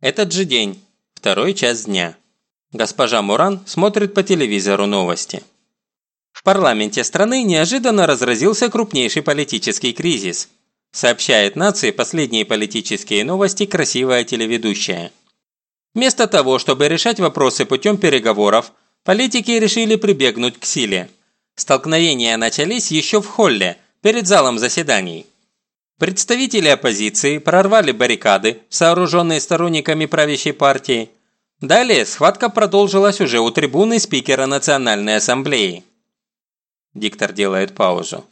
Этот же день, второй час дня. Госпожа Муран смотрит по телевизору новости. В парламенте страны неожиданно разразился крупнейший политический кризис. Сообщает нации последние политические новости красивая телеведущая. Вместо того, чтобы решать вопросы путем переговоров, политики решили прибегнуть к силе. Столкновения начались еще в холле, перед залом заседаний. Представители оппозиции прорвали баррикады, сооруженные сторонниками правящей партии. Далее схватка продолжилась уже у трибуны спикера Национальной Ассамблеи. Диктор делает паузу.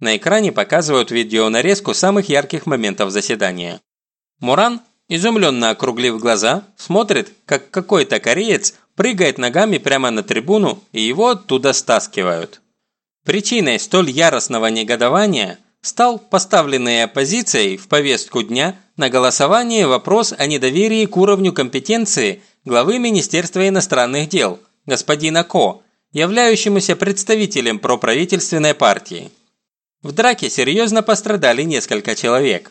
На экране показывают видеонарезку самых ярких моментов заседания. Муран, изумленно округлив глаза, смотрит, как какой-то кореец прыгает ногами прямо на трибуну и его оттуда стаскивают. Причиной столь яростного негодования – стал поставленной оппозицией в повестку дня на голосование вопрос о недоверии к уровню компетенции главы Министерства иностранных дел, господина Ко, являющемуся представителем проправительственной партии. В драке серьезно пострадали несколько человек.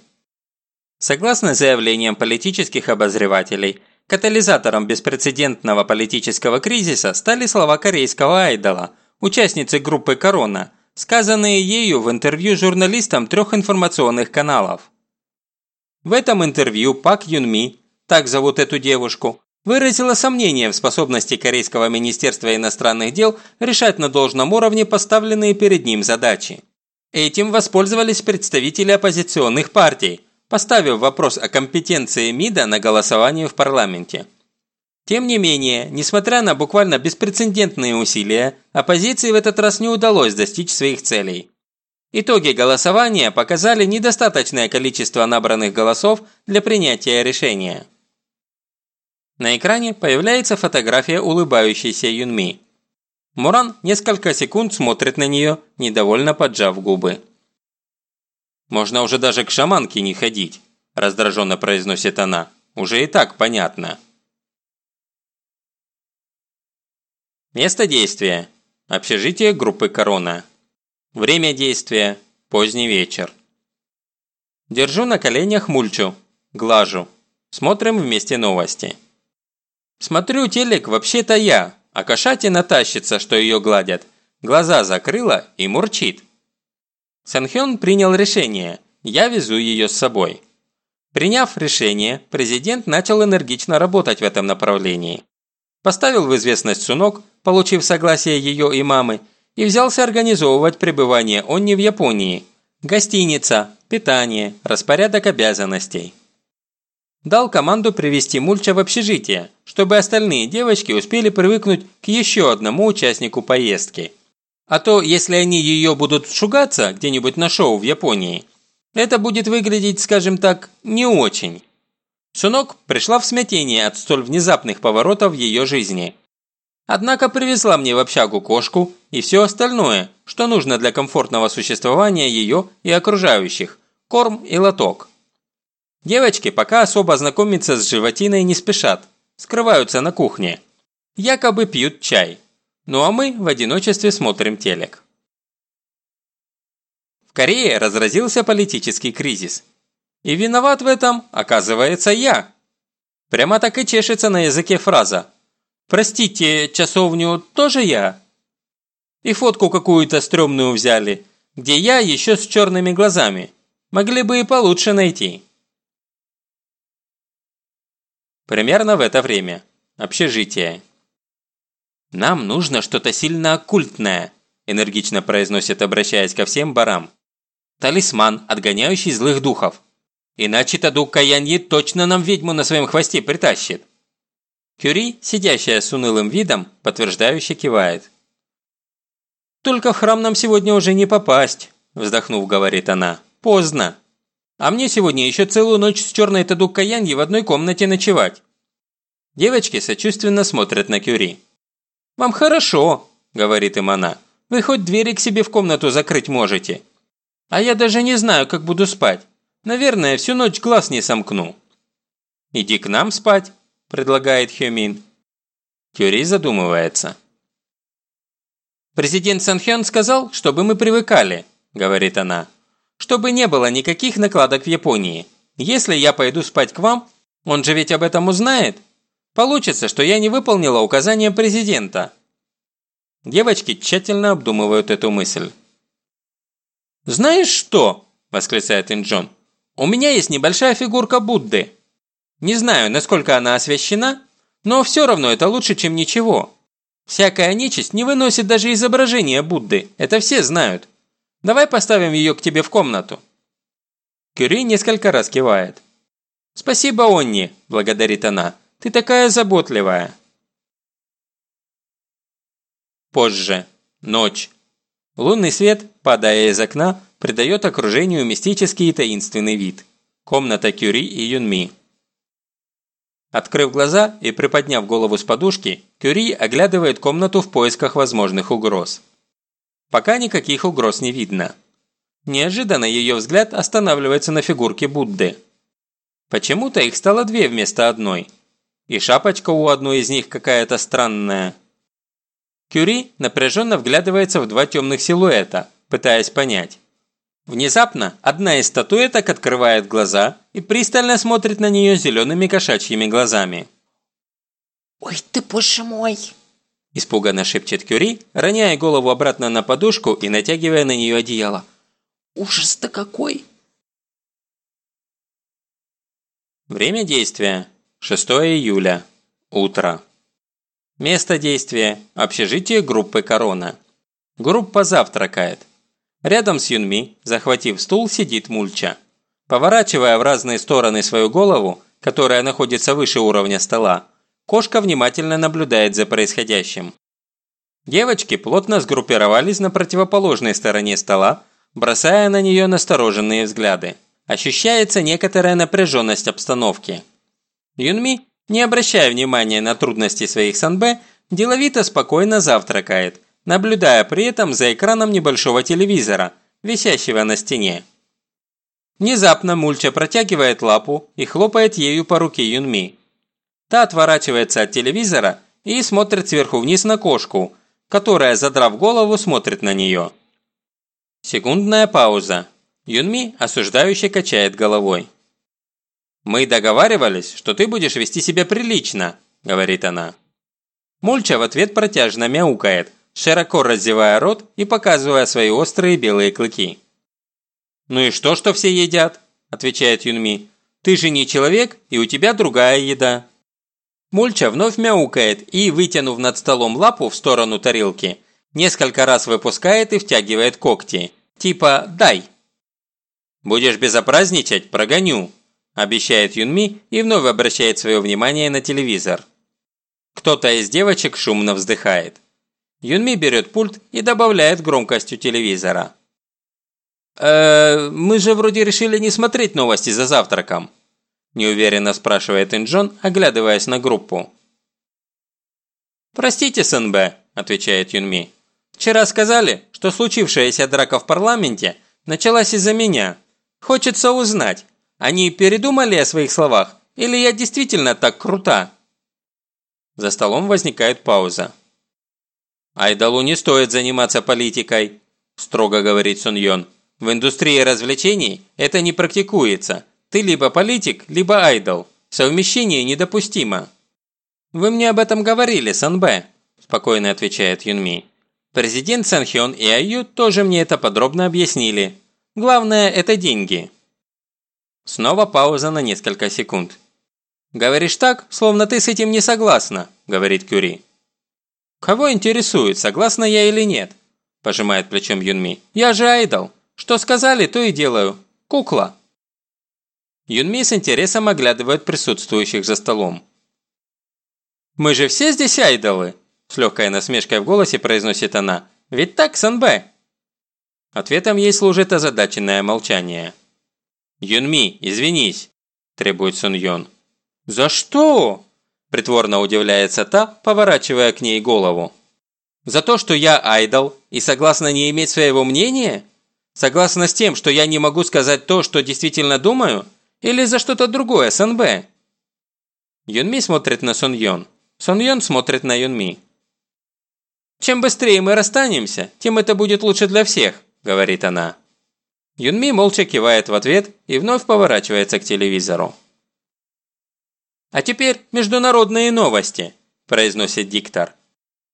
Согласно заявлениям политических обозревателей, катализатором беспрецедентного политического кризиса стали слова корейского айдола, участницы группы «Корона», сказанные ею в интервью журналистам трех информационных каналов. В этом интервью Пак Юн Ми, так зовут эту девушку, выразила сомнение в способности Корейского министерства иностранных дел решать на должном уровне поставленные перед ним задачи. Этим воспользовались представители оппозиционных партий, поставив вопрос о компетенции МИДа на голосование в парламенте. Тем не менее, несмотря на буквально беспрецедентные усилия, оппозиции в этот раз не удалось достичь своих целей. Итоги голосования показали недостаточное количество набранных голосов для принятия решения. На экране появляется фотография улыбающейся Юнми. Муран несколько секунд смотрит на нее, недовольно поджав губы. «Можно уже даже к шаманке не ходить», – раздраженно произносит она. «Уже и так понятно». Место действия. Общежитие группы «Корона». Время действия. Поздний вечер. Держу на коленях мульчу. Глажу. Смотрим вместе новости. Смотрю телек вообще-то я, а кошатина тащится, что ее гладят. Глаза закрыла и мурчит. Санхён принял решение. Я везу ее с собой. Приняв решение, президент начал энергично работать в этом направлении. Поставил в известность Сунок, получив согласие ее и мамы, и взялся организовывать пребывание он не в Японии. Гостиница, питание, распорядок обязанностей. Дал команду привести Мульча в общежитие, чтобы остальные девочки успели привыкнуть к еще одному участнику поездки. А то, если они ее будут шугаться где-нибудь на шоу в Японии, это будет выглядеть, скажем так, не очень. Сунок пришла в смятение от столь внезапных поворотов в ее жизни – Однако привезла мне в общагу кошку и все остальное, что нужно для комфортного существования ее и окружающих – корм и лоток. Девочки пока особо знакомиться с животиной не спешат, скрываются на кухне. Якобы пьют чай. Ну а мы в одиночестве смотрим телек. В Корее разразился политический кризис. И виноват в этом, оказывается, я. Прямо так и чешется на языке фраза Простите, часовню тоже я? И фотку какую-то стрёмную взяли, где я еще с черными глазами. Могли бы и получше найти. Примерно в это время. Общежитие. «Нам нужно что-то сильно оккультное», энергично произносит, обращаясь ко всем барам. «Талисман, отгоняющий злых духов. Иначе Тадук Каяньи точно нам ведьму на своем хвосте притащит». Кюри, сидящая с унылым видом, подтверждающе кивает. «Только в храм нам сегодня уже не попасть», – вздохнув, говорит она. «Поздно. А мне сегодня еще целую ночь с черной Тадук Каяньи в одной комнате ночевать». Девочки сочувственно смотрят на Кюри. «Вам хорошо», – говорит им она. «Вы хоть двери к себе в комнату закрыть можете. А я даже не знаю, как буду спать. Наверное, всю ночь глаз не сомкну». «Иди к нам спать», – предлагает Хёмин. Кюри задумывается. «Президент Санхён сказал, чтобы мы привыкали», – говорит она. «Чтобы не было никаких накладок в Японии. Если я пойду спать к вам, Он же ведь об этом узнает. Получится, что я не выполнила указания президента. Девочки тщательно обдумывают эту мысль. «Знаешь что?» – восклицает Инджон. «У меня есть небольшая фигурка Будды. Не знаю, насколько она освящена, но все равно это лучше, чем ничего. Всякая нечисть не выносит даже изображения Будды, это все знают. Давай поставим ее к тебе в комнату». Кюри несколько раз кивает. «Спасибо, Онни», – благодарит она. «Ты такая заботливая». Позже. Ночь. Лунный свет, падая из окна, придает окружению мистический и таинственный вид. Комната Кюри и Юнми. Открыв глаза и приподняв голову с подушки, Кюри оглядывает комнату в поисках возможных угроз. Пока никаких угроз не видно. Неожиданно ее взгляд останавливается на фигурке Будды. Почему-то их стало две вместо одной. И шапочка у одной из них какая-то странная. Кюри напряженно вглядывается в два темных силуэта, пытаясь понять. Внезапно одна из статуэток открывает глаза и пристально смотрит на нее зелеными кошачьими глазами. «Ой ты, боже мой!» Испуганно шепчет Кюри, роняя голову обратно на подушку и натягивая на нее одеяло. «Ужас-то какой!» Время действия. 6 июля. Утро. Место действия – общежитие группы «Корона». Группа завтракает. Рядом с Юнми, захватив стул, сидит Мульча. Поворачивая в разные стороны свою голову, которая находится выше уровня стола, кошка внимательно наблюдает за происходящим. Девочки плотно сгруппировались на противоположной стороне стола, бросая на нее настороженные взгляды. Ощущается некоторая напряженность обстановки. Юнми не обращая внимания на трудности своих санбэ, деловито спокойно завтракает, наблюдая при этом за экраном небольшого телевизора, висящего на стене. Внезапно Мульча протягивает лапу и хлопает ею по руке Юнми. Та отворачивается от телевизора и смотрит сверху вниз на кошку, которая, задрав голову, смотрит на нее. Секундная пауза. Юнми осуждающе качает головой. «Мы договаривались, что ты будешь вести себя прилично», – говорит она. Мульча в ответ протяжно мяукает, широко разевая рот и показывая свои острые белые клыки. «Ну и что, что все едят?» – отвечает Юнми. «Ты же не человек, и у тебя другая еда». Мульча вновь мяукает и, вытянув над столом лапу в сторону тарелки, несколько раз выпускает и втягивает когти. Типа «дай». «Будешь безобразничать – прогоню», обещает Юнми и вновь обращает свое внимание на телевизор. Кто-то из девочек шумно вздыхает. Юнми берет пульт и добавляет громкость у телевизора. «Э, мы же вроде решили не смотреть новости за завтраком», неуверенно спрашивает Инджон, оглядываясь на группу. «Простите, СНБ», – отвечает Юнми. «Вчера сказали, что случившаяся драка в парламенте началась из-за меня. Хочется узнать, они передумали о своих словах? Или я действительно так крута?» За столом возникает пауза. «Айдалу не стоит заниматься политикой», – строго говорит Сун Йон. «В индустрии развлечений это не практикуется. Ты либо политик, либо айдол. Совмещение недопустимо». «Вы мне об этом говорили, Санбэ», – спокойно отвечает Юнми. «Президент Санхён и Аю тоже мне это подробно объяснили. Главное – это деньги». Снова пауза на несколько секунд. «Говоришь так, словно ты с этим не согласна», – говорит Кюри. «Кого интересует, согласна я или нет?» – пожимает плечом Юнми. «Я же айдол. Что сказали, то и делаю. Кукла». Юнми с интересом оглядывает присутствующих за столом. «Мы же все здесь айдолы!» – с легкой насмешкой в голосе произносит она. «Ведь так, Санбэ?» Ответом ей служит озадаченное молчание. «Юнми, извинись!» – требует Сун Йон. «За что?» – притворно удивляется та, поворачивая к ней голову. «За то, что я айдол и согласна не иметь своего мнения? Согласна с тем, что я не могу сказать то, что действительно думаю? Или за что-то другое, СНБ?» Юнми смотрит на Сун Йон. Сун Йон смотрит на Юнми. «Чем быстрее мы расстанемся, тем это будет лучше для всех», – говорит она. Юнми молча кивает в ответ и вновь поворачивается к телевизору. А теперь международные новости, произносит диктор.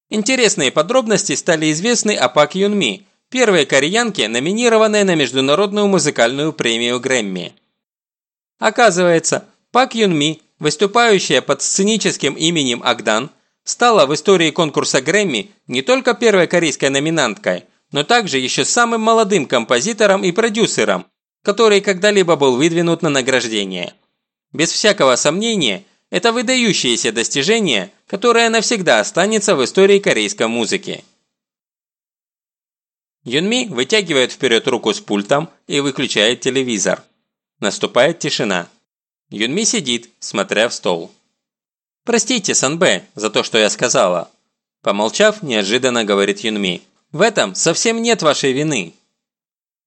Интересные подробности стали известны о Пак Юн Ми, первой кореянке, номинированной на международную музыкальную премию Грэмми. Оказывается, Пак Юн Ми, выступающая под сценическим именем Агдан, стала в истории конкурса Грэмми не только первой корейской номинанткой, но также еще самым молодым композитором и продюсером, который когда-либо был выдвинут на награждение. Без всякого сомнения, это выдающееся достижение, которое навсегда останется в истории корейской музыки. Юнми вытягивает вперед руку с пультом и выключает телевизор. Наступает тишина. Юнми сидит, смотря в стол. «Простите, Санбэ, за то, что я сказала». Помолчав, неожиданно говорит Юнми. «В этом совсем нет вашей вины».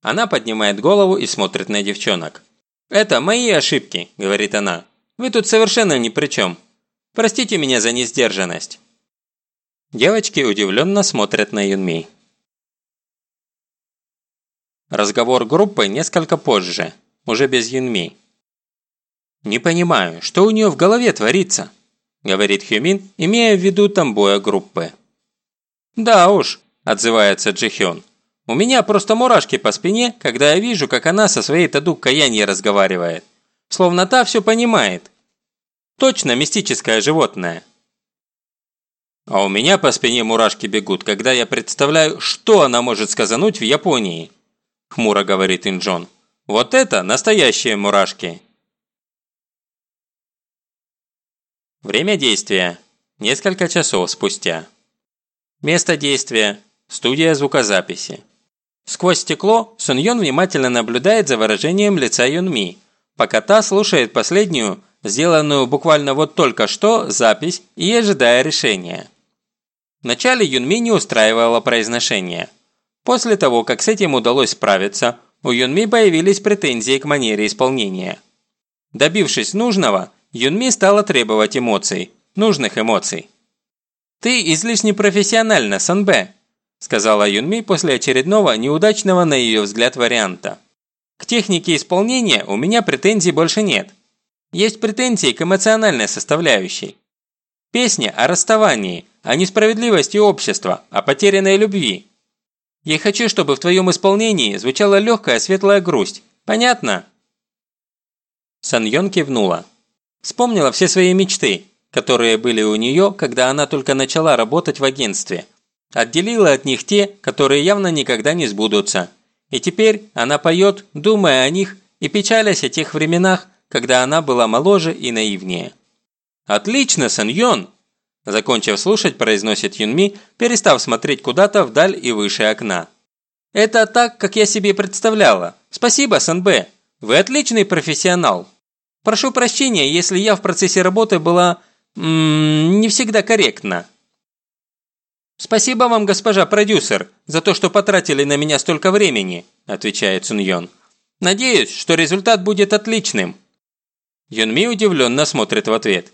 Она поднимает голову и смотрит на девчонок. «Это мои ошибки», – говорит она. «Вы тут совершенно ни при чем. Простите меня за несдержанность». Девочки удивленно смотрят на Юнми. Разговор группы несколько позже, уже без Юнми. «Не понимаю, что у нее в голове творится?» говорит Хюмин, имея в виду тамбоя группы. «Да уж», – отзывается Джихён. «У меня просто мурашки по спине, когда я вижу, как она со своей Тадук Каяньей разговаривает. Словно та все понимает. Точно мистическое животное». А у меня по спине мурашки бегут, когда я представляю, что она может сказануть в Японии. Хмуро говорит Инджон. Вот это настоящие мурашки. Время действия. Несколько часов спустя. Место действия. Студия звукозаписи. Сквозь стекло Сун Йон внимательно наблюдает за выражением лица Юнми, пока та слушает последнюю, сделанную буквально вот только что, запись и ожидая решения. Вначале Юнми не устраивало произношение. После того, как с этим удалось справиться, у Юнми появились претензии к манере исполнения. Добившись нужного, Юнми стала требовать эмоций, нужных эмоций. «Ты излишне профессиональна, Санбэ», – сказала Юнми после очередного неудачного на ее взгляд варианта. «К технике исполнения у меня претензий больше нет. Есть претензии к эмоциональной составляющей. Песня о расставании, о несправедливости общества, о потерянной любви. Я хочу, чтобы в твоем исполнении звучала легкая светлая грусть. Понятно?» Сан Йон кивнула. Вспомнила все свои мечты, которые были у нее, когда она только начала работать в агентстве. Отделила от них те, которые явно никогда не сбудутся. И теперь она поет, думая о них и печалясь о тех временах, когда она была моложе и наивнее. «Отлично, Сан Йон!» Закончив слушать, произносит Юнми, перестав смотреть куда-то вдаль и выше окна. «Это так, как я себе представляла. Спасибо, Сан Бэ. Вы отличный профессионал!» Прошу прощения, если я в процессе работы была... М -м, не всегда корректна. «Спасибо вам, госпожа продюсер, за то, что потратили на меня столько времени», отвечает Сун Йон. «Надеюсь, что результат будет отличным». Юнми удивленно смотрит в ответ.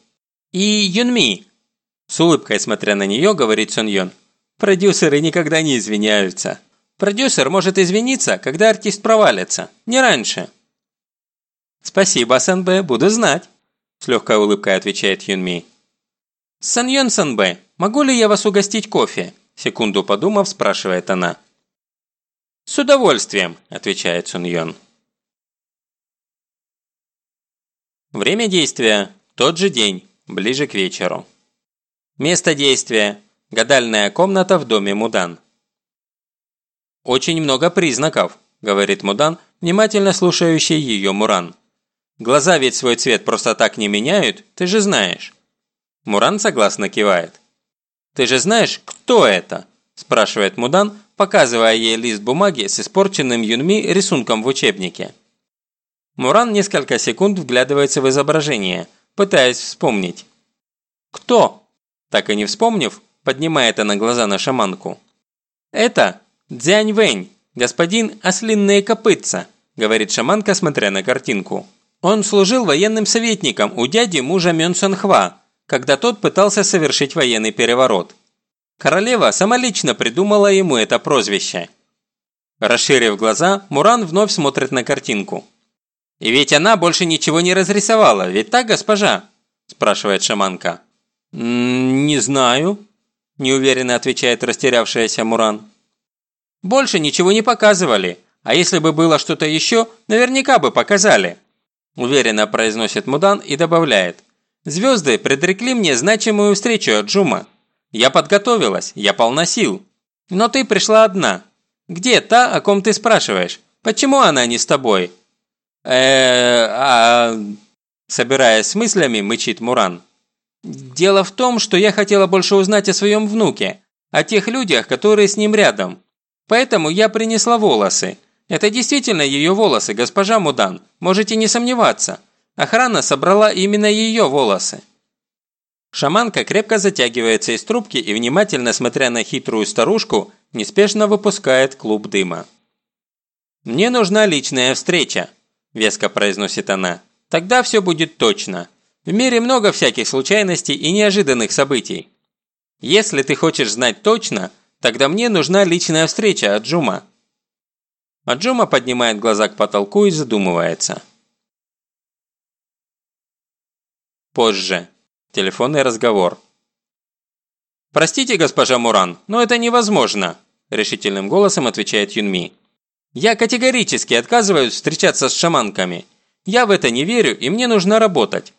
«И Юнми!» С улыбкой смотря на нее, говорит Сун Йон. «Продюсеры никогда не извиняются. Продюсер может извиниться, когда артист провалится, не раньше». «Спасибо, Санбэ, буду знать», – с легкой улыбкой отвечает Юнми. «Саньон Санбэ, могу ли я вас угостить кофе?» – секунду подумав, спрашивает она. «С удовольствием», – отвечает Суньон. Время действия – тот же день, ближе к вечеру. Место действия – гадальная комната в доме Мудан. «Очень много признаков», – говорит Мудан, внимательно слушающий ее Муран. Глаза ведь свой цвет просто так не меняют, ты же знаешь». Муран согласно кивает. «Ты же знаешь, кто это?» – спрашивает Мудан, показывая ей лист бумаги с испорченным Юнми рисунком в учебнике. Муран несколько секунд вглядывается в изображение, пытаясь вспомнить. «Кто?» Так и не вспомнив, поднимает она глаза на шаманку. «Это Дзянь Вэнь, господин Ослинные копытца», говорит шаманка, смотря на картинку. Он служил военным советником у дяди мужа Мён Хва, когда тот пытался совершить военный переворот. Королева самолично придумала ему это прозвище. Расширив глаза, Муран вновь смотрит на картинку. «И ведь она больше ничего не разрисовала, ведь так, госпожа?» – спрашивает шаманка. «Не знаю», – неуверенно отвечает растерявшаяся Муран. «Больше ничего не показывали, а если бы было что-то еще, наверняка бы показали», – уверенно произносит Мудан и добавляет. «Звезды предрекли мне значимую встречу от Джума. Я подготовилась, я полна сил. Но ты пришла одна. Где та, о ком ты спрашиваешь? Почему она не с тобой?» э а...» Собираясь с мыслями, мычит Муран. «Дело в том, что я хотела больше узнать о своем внуке, о тех людях, которые с ним рядом. Поэтому я принесла волосы. Это действительно ее волосы, госпожа Мудан, можете не сомневаться. Охрана собрала именно ее волосы». Шаманка крепко затягивается из трубки и, внимательно смотря на хитрую старушку, неспешно выпускает клуб дыма. «Мне нужна личная встреча», – веско произносит она. «Тогда все будет точно. В мире много всяких случайностей и неожиданных событий. Если ты хочешь знать точно, тогда мне нужна личная встреча от Джума». Аджума поднимает глаза к потолку и задумывается. Позже. Телефонный разговор. «Простите, госпожа Муран, но это невозможно», – решительным голосом отвечает Юнми. «Я категорически отказываюсь встречаться с шаманками. Я в это не верю, и мне нужно работать.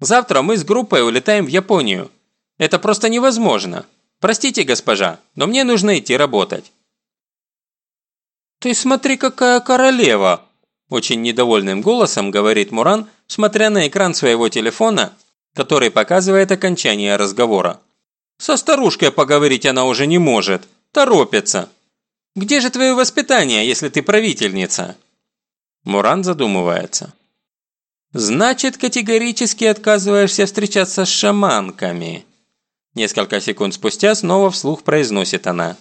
Завтра мы с группой улетаем в Японию. Это просто невозможно. Простите, госпожа, но мне нужно идти работать». «Ты смотри, какая королева!» Очень недовольным голосом говорит Муран, смотря на экран своего телефона, который показывает окончание разговора. «Со старушкой поговорить она уже не может. Торопится. Где же твое воспитание, если ты правительница?» Муран задумывается. «Значит, категорически отказываешься встречаться с шаманками». Несколько секунд спустя снова вслух произносит она.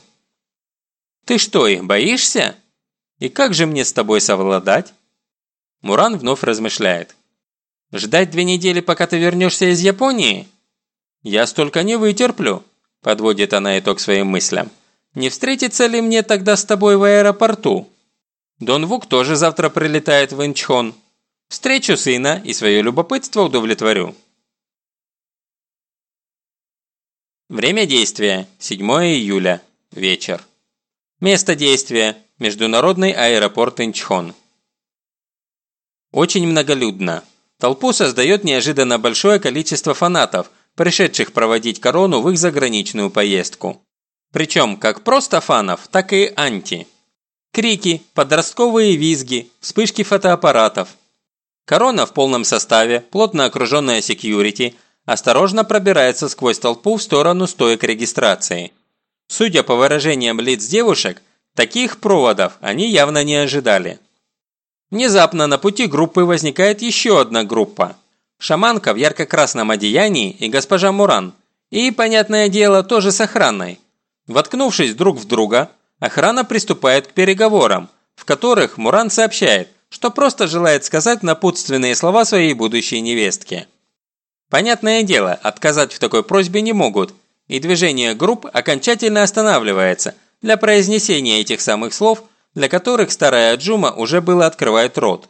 «Ты что, их боишься? И как же мне с тобой совладать?» Муран вновь размышляет. «Ждать две недели, пока ты вернешься из Японии?» «Я столько не вытерплю», – подводит она итог своим мыслям. «Не встретиться ли мне тогда с тобой в аэропорту?» Дон Вук тоже завтра прилетает в Инчхон. Встречу сына и свое любопытство удовлетворю. Время действия – 7 июля, вечер. Место действия – Международный аэропорт Инчхон. Очень многолюдно. Толпу создает неожиданно большое количество фанатов, пришедших проводить корону в их заграничную поездку. Причем как просто фанов, так и анти. Крики, подростковые визги, вспышки фотоаппаратов – Корона в полном составе, плотно окруженная секьюрити, осторожно пробирается сквозь толпу в сторону стоек регистрации. Судя по выражениям лиц девушек, таких проводов они явно не ожидали. Внезапно на пути группы возникает еще одна группа. Шаманка в ярко-красном одеянии и госпожа Муран. И, понятное дело, тоже с охраной. Воткнувшись друг в друга, охрана приступает к переговорам, в которых Муран сообщает, что просто желает сказать напутственные слова своей будущей невестке. Понятное дело, отказать в такой просьбе не могут, и движение групп окончательно останавливается для произнесения этих самых слов, для которых старая Джума уже было открывает рот.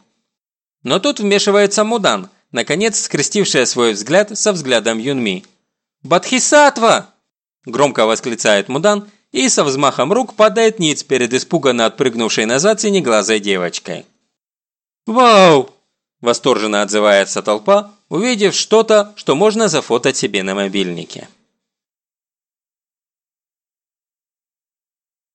Но тут вмешивается Мудан, наконец скрестившая свой взгляд со взглядом Юнми. «Бадхисатва!» – громко восклицает Мудан и со взмахом рук падает ниц перед испуганно отпрыгнувшей назад синеглазой девочкой. «Вау!» – восторженно отзывается толпа, увидев что-то, что можно зафотать себе на мобильнике.